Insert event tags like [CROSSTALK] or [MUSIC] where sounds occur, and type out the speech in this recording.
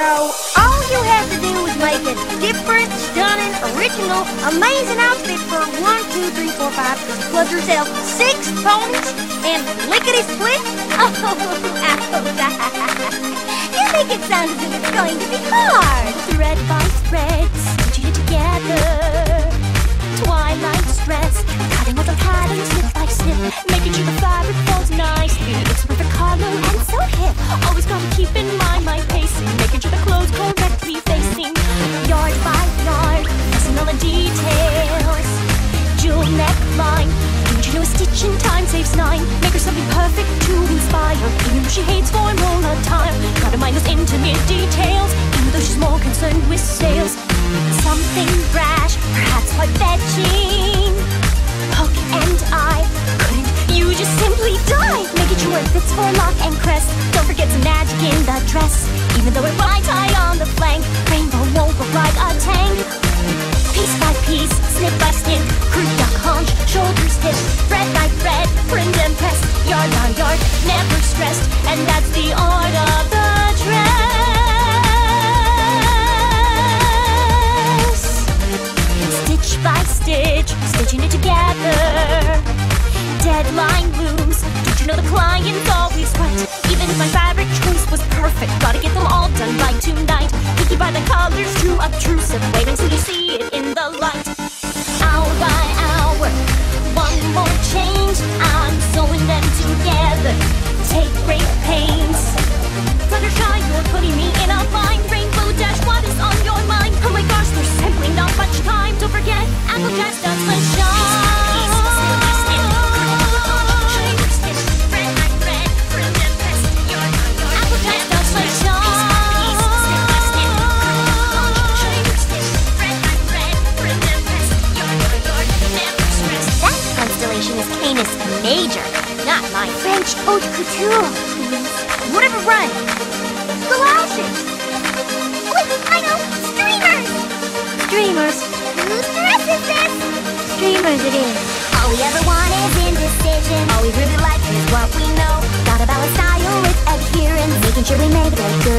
So, all you have to do is make a different, stunning, original, amazing outfit for one, two, three, four, five, plus yourself six ponies and lickety split. [LAUGHS] Oh, [LAUGHS] you make it sound as if it's going to be hard. Thread by thread, stitching it together. Twilight's dress, cutting out the patterns snip by snip, making sure the fabric falls nicely. It's perfect color perfect to inspire, even though she hates formal attire. Gotta intimate details, even though she's more concerned with sales. Something brash, perhaps quite fetching. Hook and I couldn't you just simply die? Making sure it fits for lock and crest. Don't forget some magic in the dress. Even though it might tie on the flank, rainbow won't look like a tank. Piece by piece, snip by snip, croup dock haunch, shoulders hip, thread by thread, print and press, yard by yard, never stressed, and that's the art of the dress. Stitch by stitch, stitching it together. Deadline looms. Don't you know the client's always right? Even if my fabric choice was perfect, gotta get them all done by tonight. Picky by the colors, too obtrusive. Is Canis Major, not mine. French haute couture. Whatever run. Galoshes. Wait, I know. Streamers. Streamers. Whose dress is this? Streamers it is. All we ever want is indecision. All we really like is what we know. Gotta balance style with adherence, making sure we make a good